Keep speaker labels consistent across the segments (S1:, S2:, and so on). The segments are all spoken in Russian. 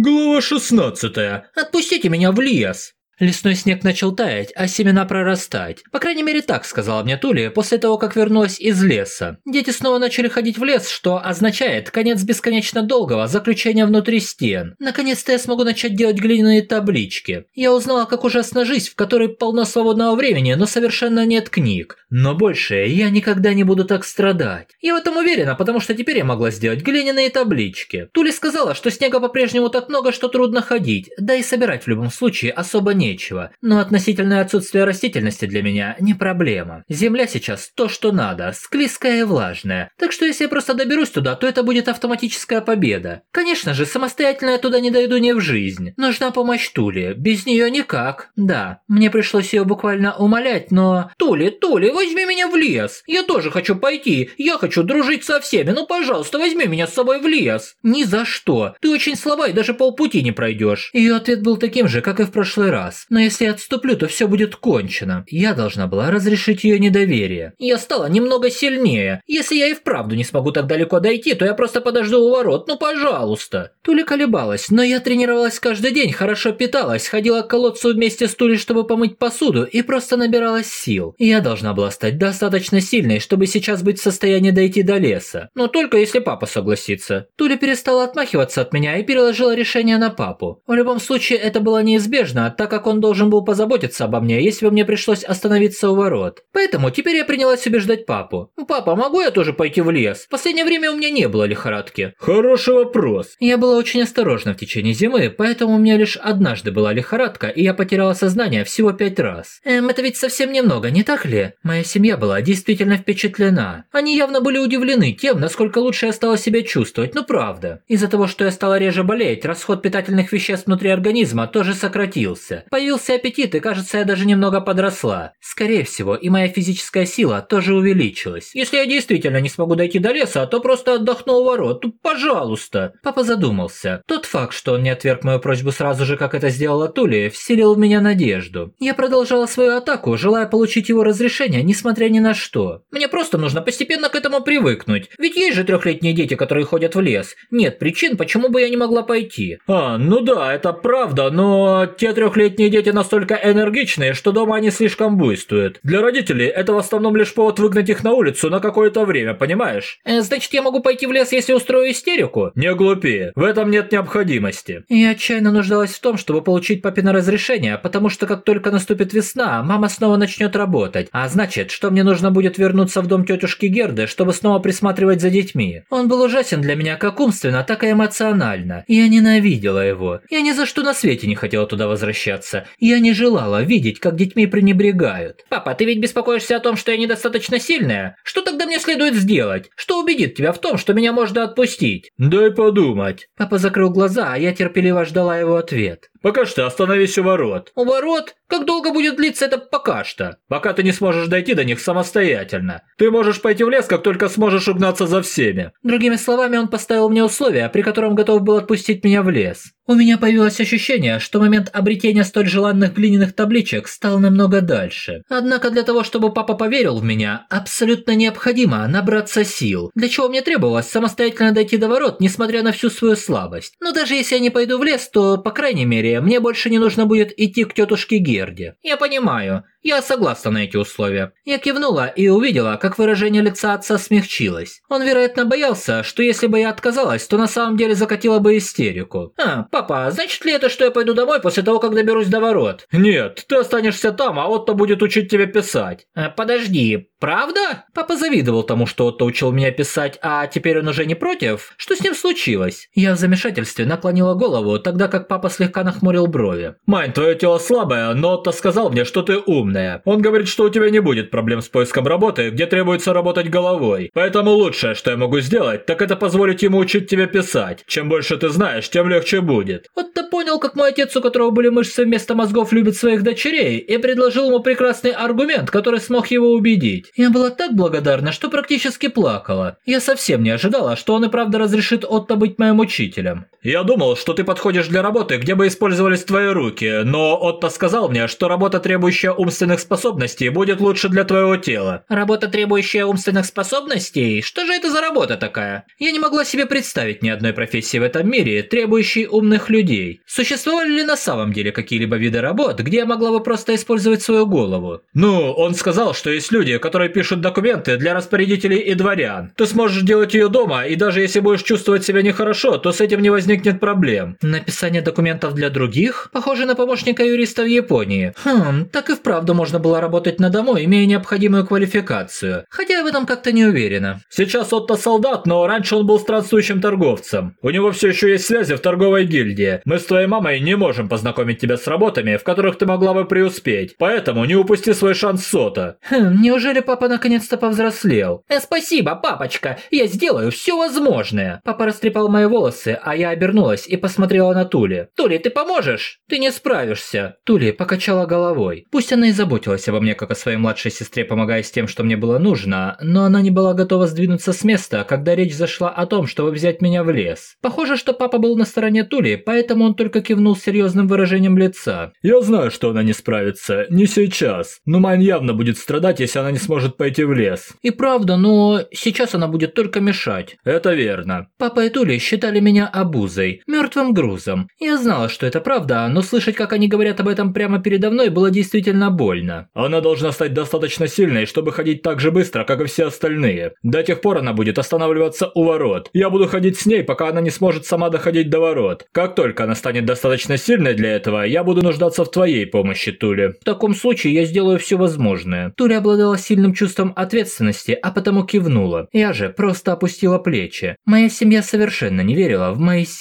S1: Глава 16.
S2: Отпустите меня в лес. Лесной снег начал таять, а семена прорастать. По крайней мере, так сказала мне Тули после того, как вернулась из леса. Дети снова начали ходить в лес, что означает конец бесконечно долгого заключения внутри стен. Наконец-то я смогу начать делать глиняные таблички. Я узнала, как ужасна жизнь, в которой полно свободного времени, но совершенно нет книг. Но больше я никогда не буду так страдать. Я в этом уверена, потому что теперь я могла сделать глиняные таблички. Тули сказала, что снега по-прежнему так много, что трудно ходить, да и собирать в любом случае особо не нечего, но относительное отсутствие растительности для меня не проблема. Земля сейчас то, что надо, склизкая и влажная, так что если я просто доберусь туда, то это будет автоматическая победа. Конечно же, самостоятельно я туда не дойду ни в жизнь. Нужна помощь Тули, без нее никак. Да, мне пришлось ее буквально умолять, но... Тули, Тули, возьми меня в лес. Я тоже хочу пойти, я хочу дружить со всеми, ну пожалуйста, возьми меня с собой в лес. Ни за что. Ты очень слаба и даже полпути не пройдешь. Ее ответ был таким же, как и в прошлый раз раз, но если я отступлю, то все будет кончено. Я должна была разрешить ее недоверие. Я стала немного сильнее. Если я и вправду не смогу так далеко дойти, то я просто подожду у ворот, ну пожалуйста. Туля колебалась, но я тренировалась каждый день, хорошо питалась, ходила к колодцу вместе с Тулей, чтобы помыть посуду, и просто набиралась сил. Я должна была стать достаточно сильной, чтобы сейчас быть в состоянии дойти до леса. Но только если папа согласится. Туля перестала отмахиваться от меня и переложила решение на папу. В любом случае, это было неизбежно, так как он должен был позаботиться обо мне, если бы мне пришлось остановиться у ворот. Поэтому теперь я принялась убеждать папу. «Папа, могу я тоже пойти в лес? В последнее время у меня не было лихорадки».
S1: Хороший вопрос.
S2: Я была очень осторожна в течение зимы, поэтому у меня лишь однажды была лихорадка, и я потеряла сознание всего пять раз. Эм, это ведь совсем немного, не так ли? Моя семья была действительно впечатлена. Они явно были удивлены тем, насколько лучше я стала себя чувствовать, ну правда. Из-за того, что я стала реже болеть, расход питательных веществ внутри организма тоже сократился. Появился аппетит, и кажется, я даже немного подросла. Скорее всего, и моя физическая сила тоже увеличилась. Если я действительно не смогу дойти до леса, то просто отдохну у ворот. Пожалуйста. Папа задумался. Тот факт, что он не отверг мою просьбу сразу же, как это сделала Тули, вселил в меня надежду. Я продолжала свою атаку, желая получить его разрешение, несмотря ни на что. Мне просто нужно постепенно к этому привыкнуть. Ведь есть же трехлетние дети, которые ходят в лес. Нет причин, почему бы я не могла пойти.
S1: А, ну да, это правда, но те трехлетние Малолетние дети настолько энергичные, что дома они слишком буйствуют. Для родителей это в основном лишь повод выгнать их на улицу на какое-то время, понимаешь?
S2: Э, значит, я могу пойти в лес, если устрою истерику?
S1: Не глупи, в этом нет необходимости.
S2: Я отчаянно нуждалась в том, чтобы получить папино разрешение, потому что как только наступит весна, мама снова начнет работать. А значит, что мне нужно будет вернуться в дом тетушки Герды, чтобы снова присматривать за детьми. Он был ужасен для меня как умственно, так и эмоционально. Я ненавидела его. Я ни за что на свете не хотела туда возвращаться бояться. Я не желала видеть, как детьми пренебрегают. Папа, ты ведь беспокоишься о том, что я недостаточно сильная? Что тогда мне следует сделать? Что убедит тебя в том, что меня можно отпустить?
S1: Дай подумать.
S2: Папа закрыл глаза, а я терпеливо ждала его ответ.
S1: Пока что остановись у ворот.
S2: У ворот? Как долго будет длиться это пока что?
S1: Пока ты не сможешь дойти до них самостоятельно. Ты можешь пойти в лес, как только сможешь угнаться за всеми.
S2: Другими словами, он поставил мне условия, при котором готов был отпустить меня в лес. У меня появилось ощущение, что момент обретения столь желанных глиняных табличек стал намного дальше. Однако для того, чтобы папа поверил в меня, абсолютно необходимо набраться сил, для чего мне требовалось самостоятельно дойти до ворот, несмотря на всю свою слабость. Но даже если я не пойду в лес, то, по крайней мере, мне больше не нужно будет идти к тетушке Герде. Я понимаю. Я согласна на эти условия. Я кивнула и увидела, как выражение лица отца смягчилось. Он, вероятно, боялся, что если бы я отказалась, то на самом деле закатила бы истерику. А, папа, значит ли это, что я пойду домой после того, как доберусь до ворот?
S1: Нет, ты останешься там, а Отто будет учить тебя писать.
S2: А, подожди, правда? Папа завидовал тому, что Отто учил меня писать, а теперь он уже не против? Что с ним случилось? Я в замешательстве наклонила голову, тогда как папа слегка нахмурил брови.
S1: Мань, твое тело слабое, но Отто сказал мне, что ты ум умная. Он говорит, что у тебя не будет проблем с поиском работы, где требуется работать головой. Поэтому лучшее, что я могу сделать, так это позволить ему учить тебя писать. Чем больше ты знаешь, тем легче будет.
S2: Вот-то понял, как мой отец, у которого были мышцы вместо мозгов, любит своих дочерей, и предложил ему прекрасный аргумент, который смог его убедить. Я была так благодарна, что практически плакала. Я совсем не ожидала, что он и правда разрешит Отто быть моим учителем.
S1: Я думал, что ты подходишь для работы, где бы использовались твои руки, но Отто сказал мне, что работа, требующая умственных способностей, будет лучше для твоего тела.
S2: Работа, требующая умственных способностей? Что же это за работа такая? Я не могла себе представить ни одной профессии в этом мире, требующей умных людей. Существовали ли на самом деле какие-либо виды работ, где я могла бы просто использовать свою голову?
S1: Ну, он сказал, что есть люди, которые пишут документы для распорядителей и дворян. Ты сможешь делать ее дома, и даже если будешь чувствовать себя нехорошо, то с этим не возникнет проблем.
S2: Написание документов для других? Похоже на помощника юриста в Японии. Хм, так и вправду можно было работать на дому, имея необходимую квалификацию. Хотя я в этом как-то не уверена.
S1: Сейчас Отто солдат, но раньше он был странствующим торговцем. У него все еще есть связи в торговой гильдии. Мы с твоей мамой не можем познакомить тебя с работами, в которых ты могла бы преуспеть. Поэтому не упусти свой шанс Сота.
S2: Хм, неужели папа наконец-то повзрослел? Э, спасибо, папочка, я сделаю все возможное. Папа растрепал мои волосы, а я обернулась и посмотрела на Тули. Тули, ты поможешь? Ты не справишься. Тули покачала головой. Пусть она и заботилась обо мне, как о своей младшей сестре, помогая с тем, что мне было нужно, но она не была готова сдвинуться с места, когда речь зашла о том, чтобы взять меня в лес. Похоже, что папа был на стороне Тули, поэтому он только кивнул серьезным выражением лица.
S1: Я знаю, что она не справится. Не сейчас. Но Майн явно будет страдать, если она не сможет пойти в лес.
S2: И правда, но сейчас она будет только мешать.
S1: Это верно.
S2: Папа и Тули считали меня обузой, мертвым грузом. Я знала, что это правда, но слышать, как они говорят об этом прямо передо мной, было действительно больно.
S1: Она должна стать достаточно сильной, чтобы ходить так же быстро, как и все остальные. До тех пор она будет останавливаться у ворот. Я буду ходить с ней, пока она не сможет сама доходить до ворот. Как только она станет достаточно сильной для этого, я буду нуждаться в твоей помощи, Тули.
S2: В таком случае я сделаю все возможное. Тули обладала сильным чувством ответственности, а потому кивнула. Я же просто опустила плечи. Моя семья совершенно не верила в мои силы.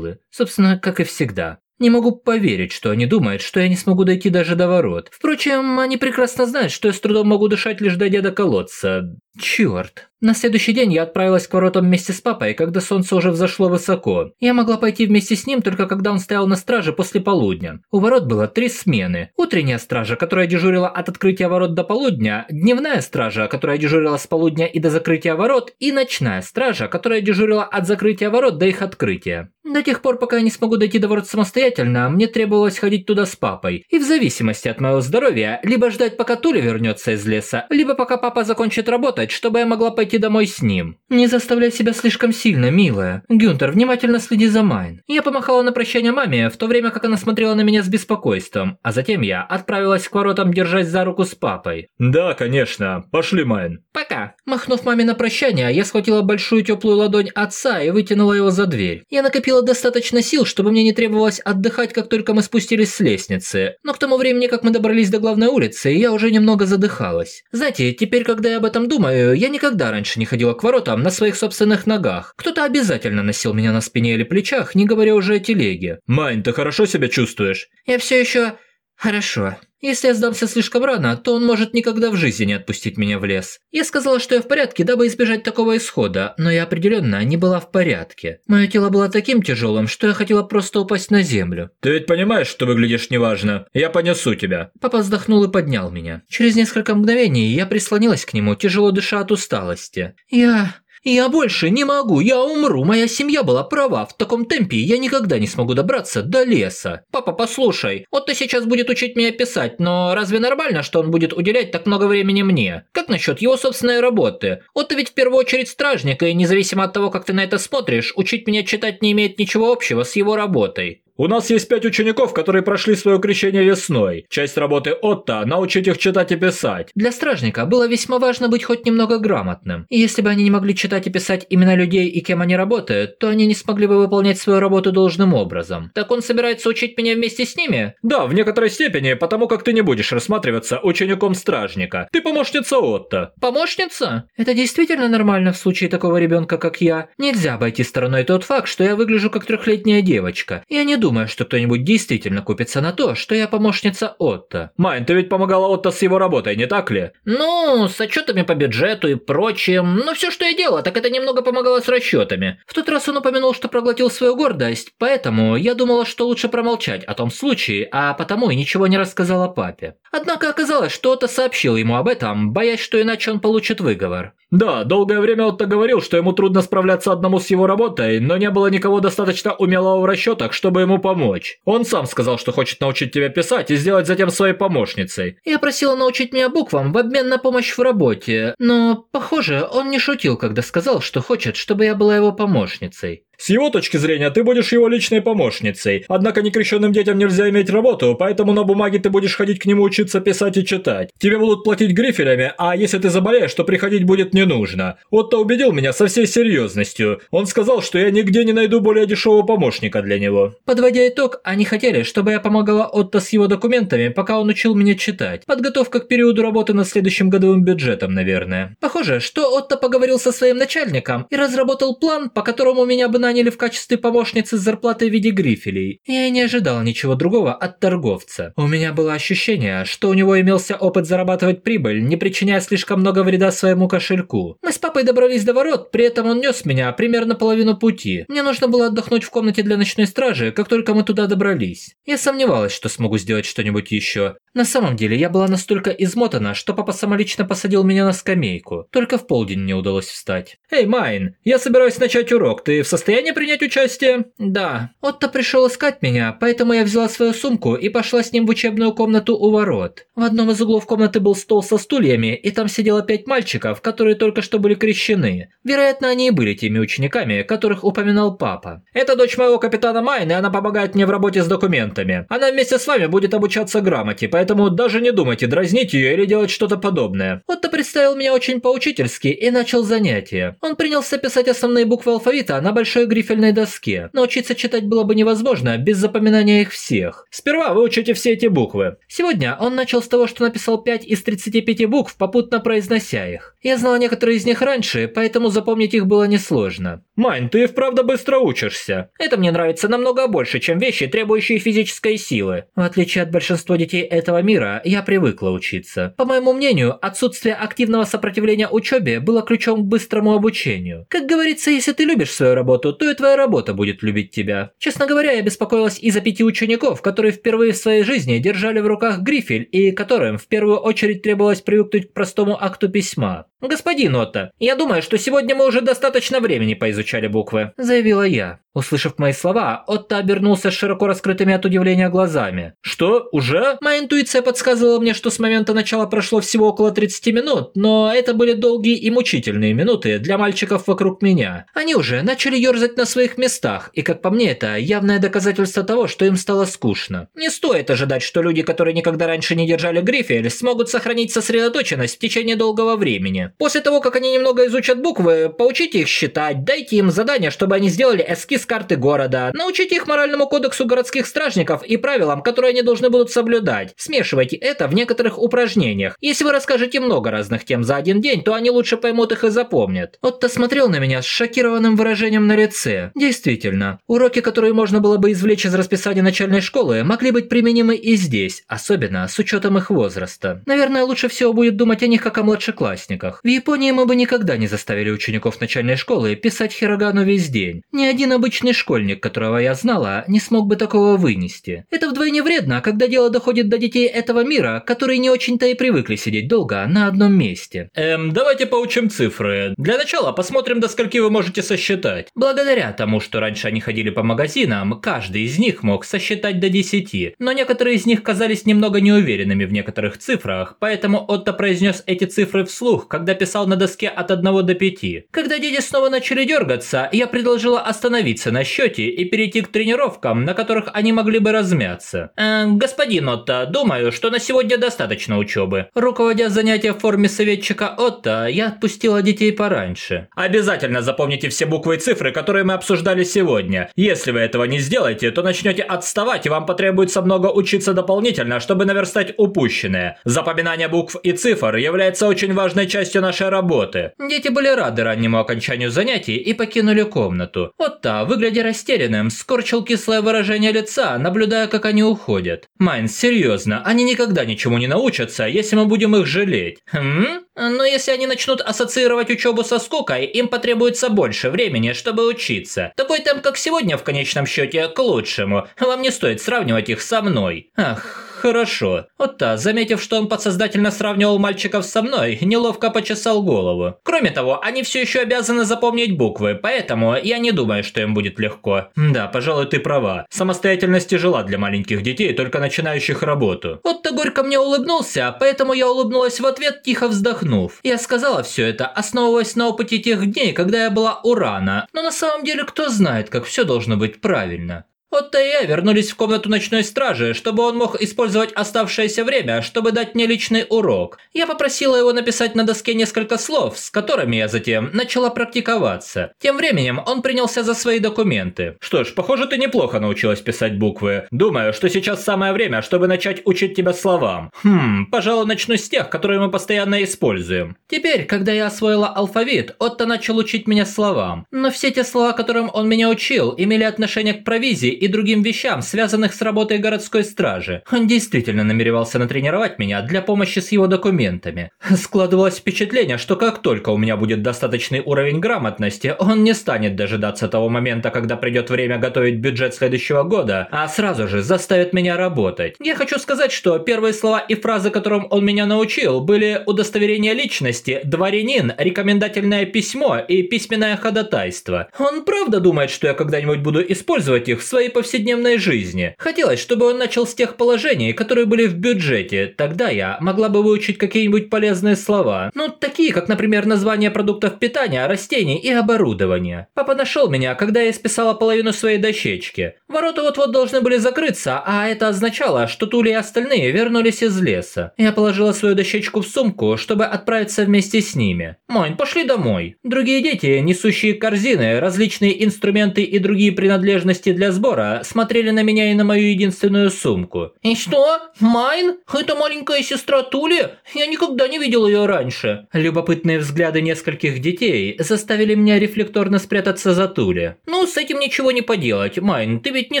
S2: Собственно, как и всегда. Не могу поверить, что они думают, что я не смогу дойти даже до ворот. Впрочем, они прекрасно знают, что я с трудом могу дышать лишь дойдя до колодца. Чёрт. На следующий день я отправилась к воротам вместе с папой, когда солнце уже взошло высоко. Я могла пойти вместе с ним только когда он стоял на страже после полудня. У ворот было три смены. Утренняя стража, которая дежурила от открытия ворот до полудня, дневная стража, которая дежурила с полудня и до закрытия ворот, и ночная стража, которая дежурила от закрытия ворот до их открытия. До тех пор, пока я не смогу дойти до ворот самостоятельно, мне требовалось ходить туда с папой. И в зависимости от моего здоровья, либо ждать, пока Тули вернется из леса, либо пока папа закончит работать, чтобы я могла пойти домой с ним. Не заставляй себя слишком сильно, милая. Гюнтер, внимательно следи за Майн. Я помахала на прощание маме, в то время как она смотрела на меня с беспокойством, а затем я отправилась к воротам, держась за руку с папой.
S1: Да, конечно. Пошли, Майн.
S2: Пока. Махнув маме на прощание, я схватила большую теплую ладонь отца и вытянула его за дверь. Я накопила достаточно сил, чтобы мне не требовалось отдыхать, как только мы спустились с лестницы. Но к тому времени, как мы добрались до главной улицы, я уже немного задыхалась. Знаете, теперь, когда я об этом думаю, я никогда раньше не ходила к воротам на своих собственных ногах. Кто-то обязательно носил меня на спине или плечах, не говоря уже о телеге.
S1: Майн, ты хорошо себя чувствуешь?
S2: Я все еще... Хорошо. Если я сдамся слишком рано, то он может никогда в жизни не отпустить меня в лес. Я сказала, что я в порядке, дабы избежать такого исхода, но я определенно не была в порядке. Мое тело было таким тяжелым, что я хотела просто упасть на землю.
S1: Ты ведь понимаешь, что выглядишь неважно? Я понесу тебя.
S2: Папа вздохнул и поднял меня. Через несколько мгновений я прислонилась к нему, тяжело дыша от усталости. Я... «Я больше не могу, я умру, моя семья была права, в таком темпе я никогда не смогу добраться до леса. Папа, послушай, вот ты сейчас будет учить меня писать, но разве нормально, что он будет уделять так много времени мне? Как насчет его собственной работы? Вот ты ведь в первую очередь стражник, и независимо от того, как ты на это смотришь, учить меня читать не имеет ничего общего с его работой».
S1: У нас есть пять учеников, которые прошли свое крещение весной. Часть работы Отто – научить их читать и писать.
S2: Для стражника было весьма важно быть хоть немного грамотным. И если бы они не могли читать и писать имена людей и кем они работают, то они не смогли бы выполнять свою работу должным образом. Так он собирается учить меня вместе с ними?
S1: Да, в некоторой степени, потому как ты не будешь рассматриваться учеником стражника. Ты помощница Отто.
S2: Помощница? Это действительно нормально в случае такого ребенка, как я. Нельзя обойти стороной тот факт, что я выгляжу как трехлетняя девочка. Я не думаю, думаю, что кто-нибудь действительно купится на то, что я помощница Отто.
S1: Майн, ты ведь помогала Отто с его работой, не так ли?
S2: Ну, с отчетами по бюджету и прочим. Но все, что я делала, так это немного помогало с расчетами. В тот раз он упомянул, что проглотил свою гордость, поэтому я думала, что лучше промолчать о том случае, а потому и ничего не рассказала папе. Однако оказалось, что Отто сообщил ему об этом, боясь, что иначе он получит выговор.
S1: Да, долгое время Отто говорил, что ему трудно справляться одному с его работой, но не было никого достаточно умелого в расчетах, чтобы ему помочь. Он сам сказал, что хочет научить тебя писать и сделать затем своей помощницей.
S2: Я просила научить меня буквам в обмен на помощь в работе, но, похоже, он не шутил, когда сказал, что хочет, чтобы я была его помощницей.
S1: С его точки зрения, ты будешь его личной помощницей. Однако некрещенным детям нельзя иметь работу, поэтому на бумаге ты будешь ходить к нему учиться писать и читать. Тебе будут платить грифелями, а если ты заболеешь, то приходить будет не нужно. Отто убедил меня со всей серьезностью. Он сказал, что я нигде не найду более дешевого помощника для него.
S2: Подводя итог, они хотели, чтобы я помогала Отто с его документами, пока он учил меня читать. Подготовка к периоду работы над следующим годовым бюджетом, наверное. Похоже, что Отто поговорил со своим начальником и разработал план, по которому меня бы на наняли в качестве помощницы с зарплатой в виде грифелей. Я и не ожидал ничего другого от торговца. У меня было ощущение, что у него имелся опыт зарабатывать прибыль, не причиняя слишком много вреда своему кошельку. Мы с папой добрались до ворот, при этом он нес меня примерно половину пути. Мне нужно было отдохнуть в комнате для ночной стражи, как только мы туда добрались. Я сомневалась, что смогу сделать что-нибудь еще. На самом деле, я была настолько измотана, что папа самолично посадил меня на скамейку. Только в полдень не удалось встать.
S1: «Эй, Майн, я собираюсь начать урок. Ты в состоянии принять участие?»
S2: «Да. Отто пришел искать меня, поэтому я взяла свою сумку и пошла с ним в учебную комнату у ворот. В одном из углов комнаты был стол со стульями, и там сидело пять мальчиков, которые только что были крещены. Вероятно, они и были теми учениками, которых упоминал папа.
S1: Это дочь моего капитана Майн, и она помогает мне в работе с документами. Она вместе с вами будет обучаться грамоте, поэтому даже не думайте дразнить ее или делать что-то подобное.
S2: Отто представил меня очень поучительски и начал занятие. Он принялся писать основные буквы алфавита на большой грифельной доске. Научиться читать было бы невозможно без запоминания их всех.
S1: Сперва вы учите все эти буквы.
S2: Сегодня он начал с того, что написал 5 из 35 букв, попутно произнося их. Я знала некоторые из них раньше, поэтому запомнить их было несложно.
S1: Майн, ты вправду быстро учишься.
S2: Это мне нравится намного больше, чем вещи, требующие физической силы. В отличие от большинства детей этого мира, я привыкла учиться. По моему мнению, отсутствие активного сопротивления учебе было ключом к быстрому обучению. Как говорится, если ты любишь свою работу, то и твоя работа будет любить тебя. Честно говоря, я беспокоилась из-за пяти учеников, которые впервые в своей жизни держали в руках грифель и которым в первую очередь требовалось привыкнуть к простому акту письма. «Господин Отто, я думаю, что сегодня мы уже достаточно времени поизучали буквы», – заявила я. Услышав мои слова, Отто обернулся с широко раскрытыми от удивления глазами.
S1: «Что? Уже?»
S2: Моя интуиция подсказывала мне, что с момента начала прошло всего около 30 минут, но это были долгие и мучительные минуты для мальчиков вокруг меня. Они уже начали ерзать на своих местах, и, как по мне, это явное доказательство того, что им стало скучно. Не стоит ожидать, что люди, которые никогда раньше не держали грифель, смогут сохранить сосредоточенность в течение долгого времени. После того, как они немного изучат буквы, поучите их считать, дайте им задание, чтобы они сделали эскиз карты города, научите их моральному кодексу городских стражников и правилам, которые они должны будут соблюдать. Смешивайте это в некоторых упражнениях. Если вы расскажете много разных тем за один день, то они лучше поймут их и запомнят. Отто смотрел на меня с шокированным выражением на лице. Действительно, уроки, которые можно было бы извлечь из расписания начальной школы, могли быть применимы и здесь, особенно с учетом их возраста. Наверное, лучше всего будет думать о них как о младшеклассниках. В Японии мы бы никогда не заставили учеников начальной школы писать хирогану весь день. Ни один обычный школьник, которого я знала, не смог бы такого вынести. Это вдвойне вредно, когда дело доходит до детей этого мира, которые не очень-то и привыкли сидеть долго на одном месте.
S1: Эм, давайте поучим цифры. Для начала посмотрим, до скольки вы можете сосчитать.
S2: Благодаря тому, что раньше они ходили по магазинам, каждый из них мог сосчитать до 10, но некоторые из них казались немного неуверенными в некоторых цифрах, поэтому Отто произнес эти цифры вслух, когда писал на доске от 1 до 5. Когда дети снова начали дергаться, я предложила остановиться на счете и перейти к тренировкам, на которых они могли бы размяться. Э, господин Отто, думаю, что на сегодня достаточно учебы. Руководя занятия в форме советчика Отто, я отпустила детей пораньше.
S1: Обязательно запомните все буквы и цифры, которые мы обсуждали сегодня. Если вы этого не сделаете, то начнете отставать, и вам потребуется много учиться дополнительно, чтобы наверстать упущенное. Запоминание букв и цифр является очень важной частью
S2: после нашей работы. Дети были рады раннему окончанию занятий и покинули комнату. Отта, выглядя растерянным, скорчил кислое выражение лица, наблюдая, как они уходят. Майнс, серьезно, они никогда ничему не научатся, если мы будем их жалеть. Хм? Но если они начнут ассоциировать учебу со скукой, им потребуется больше времени, чтобы учиться. Такой темп, как сегодня, в конечном счете, к лучшему. Вам не стоит сравнивать их со мной. Ах, Хорошо. Отта, заметив, что он подсознательно сравнивал мальчиков со мной, неловко почесал голову. Кроме того, они все еще обязаны запомнить буквы, поэтому я не думаю, что им будет легко. Да, пожалуй, ты права. Самостоятельность тяжела для маленьких детей, только начинающих работу. Отто горько мне улыбнулся, поэтому я улыбнулась в ответ, тихо вздохнув. Я сказала все это, основываясь на опыте тех дней, когда я была у Рана. Но на самом деле, кто знает, как все должно быть правильно. Отто и я вернулись в комнату ночной стражи, чтобы он мог использовать оставшееся время, чтобы дать мне личный урок. Я попросила его написать на доске несколько слов, с которыми я затем начала практиковаться. Тем временем он принялся за свои документы.
S1: Что ж, похоже, ты неплохо научилась писать буквы. Думаю, что сейчас самое время, чтобы начать учить тебя словам. Хм, пожалуй, начну с тех, которые мы постоянно используем.
S2: Теперь, когда я освоила алфавит, Отто начал учить меня словам. Но все те слова, которым он меня учил, имели отношение к провизии и другим вещам, связанных с работой городской стражи. Он действительно намеревался натренировать меня для помощи с его документами. Складывалось впечатление, что как только у меня будет достаточный уровень грамотности, он не станет дожидаться того момента, когда придет время готовить бюджет следующего года, а сразу же заставит меня работать. Я хочу сказать, что первые слова и фразы, которым он меня научил, были удостоверение личности, дворянин, рекомендательное письмо и письменное ходатайство. Он правда думает, что я когда-нибудь буду использовать их в своей повседневной жизни. Хотелось, чтобы он начал с тех положений, которые были в бюджете. Тогда я могла бы выучить какие-нибудь полезные слова. Ну, такие, как, например, название продуктов питания, растений и оборудования. Папа нашел меня, когда я списала половину своей дощечки. Ворота вот-вот должны были закрыться, а это означало, что Тули и остальные вернулись из леса. Я положила свою дощечку в сумку, чтобы отправиться вместе с ними. Майн, пошли домой. Другие дети, несущие корзины, различные инструменты и другие принадлежности для сбора, Лора смотрели на меня и на мою единственную сумку. «И что? Майн? Это маленькая сестра Тули? Я никогда не видел ее раньше». Любопытные взгляды нескольких детей заставили меня рефлекторно спрятаться за Тули. «Ну, с этим ничего не поделать, Майн, ты ведь не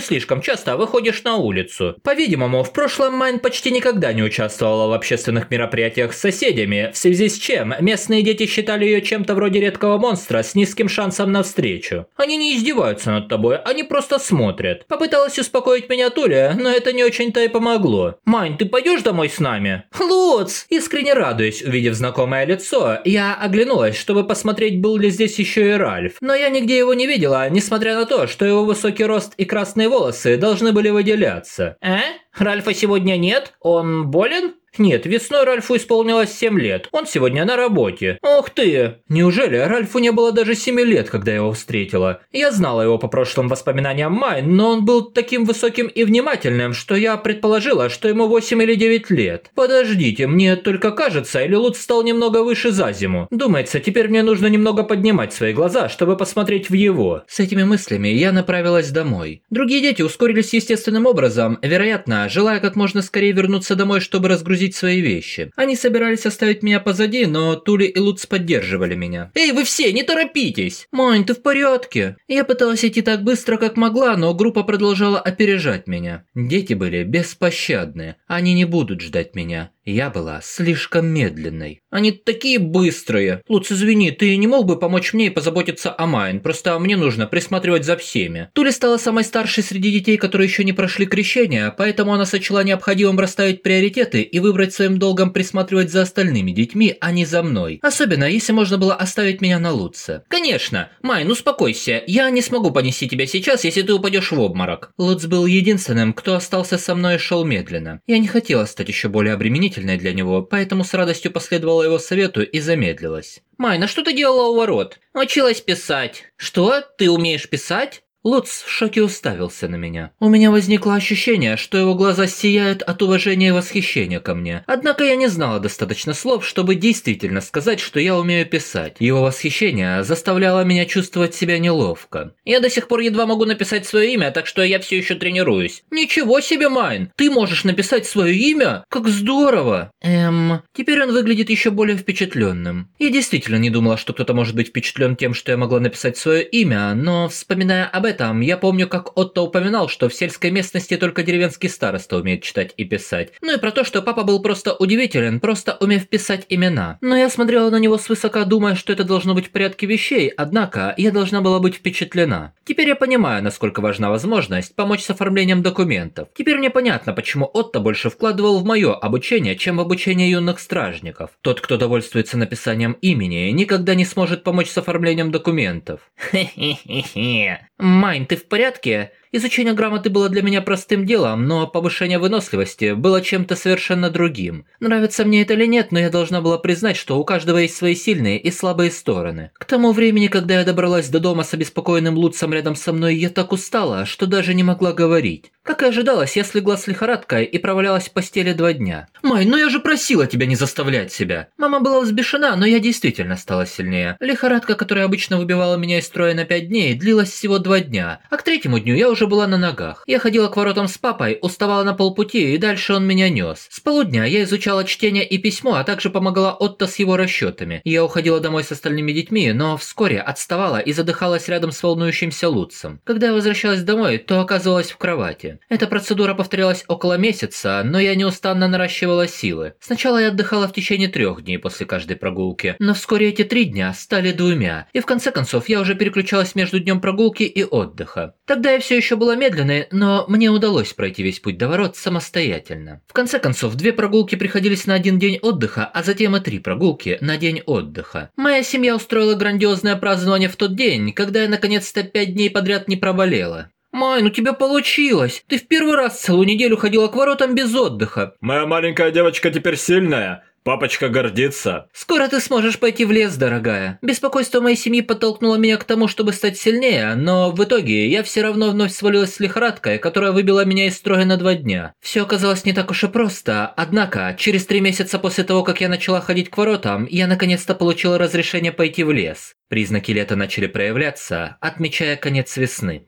S2: слишком часто выходишь на улицу». По-видимому, в прошлом Майн почти никогда не участвовала в общественных мероприятиях с соседями, в связи с чем местные дети считали ее чем-то вроде редкого монстра с низким шансом на встречу. Они не издеваются над тобой, они просто смотрят смотрят. Попыталась успокоить меня Туля, но это не очень-то и помогло. «Мань, ты пойдешь домой с нами?» «Луц!» Искренне радуясь, увидев знакомое лицо, я оглянулась, чтобы посмотреть, был ли здесь еще и Ральф. Но я нигде его не видела, несмотря на то, что его высокий рост и красные волосы должны были выделяться. «Э? Ральфа сегодня нет? Он болен?» Нет, весной Ральфу исполнилось 7 лет. Он сегодня на работе. Ух ты! Неужели Ральфу не было даже 7 лет, когда я его встретила? Я знала его по прошлым воспоминаниям Май, но он был таким высоким и внимательным, что я предположила, что ему 8 или 9 лет. Подождите, мне только кажется, или Лут стал немного выше за зиму. Думается, теперь мне нужно немного поднимать свои глаза, чтобы посмотреть в его. С этими мыслями я направилась домой. Другие дети ускорились естественным образом, вероятно, желая как можно скорее вернуться домой, чтобы разгрузить разгрузить свои вещи. Они собирались оставить меня позади, но Тули и Луц поддерживали меня. «Эй, вы все, не торопитесь!» «Мань, ты в порядке?» Я пыталась идти так быстро, как могла, но группа продолжала опережать меня. Дети были беспощадны. Они не будут ждать меня. Я была слишком медленной. Они такие быстрые. Луц, извини, ты не мог бы помочь мне и позаботиться о Майн? Просто мне нужно присматривать за всеми. Тули стала самой старшей среди детей, которые еще не прошли крещение, поэтому она сочла необходимым расставить приоритеты и выбрать своим долгом присматривать за остальными детьми, а не за мной. Особенно, если можно было оставить меня на Лутце. Конечно. Майн, успокойся. Я не смогу понести тебя сейчас, если ты упадешь в обморок. Лутц был единственным, кто остался со мной и шел медленно. Я не хотела стать еще более обременительной для него, поэтому с радостью последовала его совету и замедлилась. «Майн, а что ты делала у ворот?» «Училась писать». «Что? Ты умеешь писать?» Лутц в шоке уставился на меня. У меня возникло ощущение, что его глаза сияют от уважения и восхищения ко мне. Однако я не знала достаточно слов, чтобы действительно сказать, что я умею писать. Его восхищение заставляло меня чувствовать себя неловко. Я до сих пор едва могу написать свое имя, так что я все еще тренируюсь. Ничего себе, Майн! Ты можешь написать свое имя? Как здорово! Эм... Теперь он выглядит еще более впечатленным. Я действительно не думала, что кто-то может быть впечатлен тем, что я могла написать свое имя, но вспоминая об этом, я помню, как Отто упоминал, что в сельской местности только деревенский староста умеет читать и писать. Ну и про то, что папа был просто удивителен, просто умев писать имена. Но я смотрела на него свысока, думая, что это должно быть в порядке вещей, однако я должна была быть впечатлена. Теперь я понимаю, насколько важна возможность помочь с оформлением документов. Теперь мне понятно, почему Отто больше вкладывал в мое обучение, чем в обучение юных стражников. Тот, кто довольствуется написанием имени, никогда не сможет помочь с оформлением документов. Хе-хе-хе. Майн, ты в порядке? Изучение грамоты было для меня простым делом, но повышение выносливости было чем-то совершенно другим. Нравится мне это или нет, но я должна была признать, что у каждого есть свои сильные и слабые стороны. К тому времени, когда я добралась до дома с обеспокоенным Луцем рядом со мной, я так устала, что даже не могла говорить. Как и ожидалось, я слегла с лихорадкой и провалялась в постели два дня. «Май, ну я же просила тебя не заставлять себя!» Мама была взбешена, но я действительно стала сильнее. Лихорадка, которая обычно выбивала меня из строя на пять дней, длилась всего два дня, а к третьему дню я уже была на ногах. Я ходила к воротам с папой, уставала на полпути, и дальше он меня нес. С полудня я изучала чтение и письмо, а также помогала Отто с его расчетами. Я уходила домой с остальными детьми, но вскоре отставала и задыхалась рядом с волнующимся Луцем. Когда я возвращалась домой, то оказывалась в кровати. Эта процедура повторялась около месяца, но я неустанно наращивала силы. Сначала я отдыхала в течение трех дней после каждой прогулки, но вскоре эти три дня стали двумя, и в конце концов я уже переключалась между днем прогулки и отдыха. Тогда я все еще была медленной, но мне удалось пройти весь путь до ворот самостоятельно. В конце концов, две прогулки приходились на один день отдыха, а затем и три прогулки на день отдыха. Моя семья устроила грандиозное празднование в тот день, когда я наконец-то пять дней подряд не проболела. «Майн, у тебя получилось! Ты в первый раз целую неделю ходила к воротам без отдыха!»
S1: «Моя маленькая девочка теперь сильная!» Папочка гордится.
S2: Скоро ты сможешь пойти в лес, дорогая. Беспокойство моей семьи подтолкнуло меня к тому, чтобы стать сильнее, но в итоге я все равно вновь свалилась с лихорадкой, которая выбила меня из строя на два дня. Все оказалось не так уж и просто, однако, через три месяца после того, как я начала ходить к воротам, я наконец-то получила разрешение пойти в лес. Признаки лета начали проявляться, отмечая конец весны.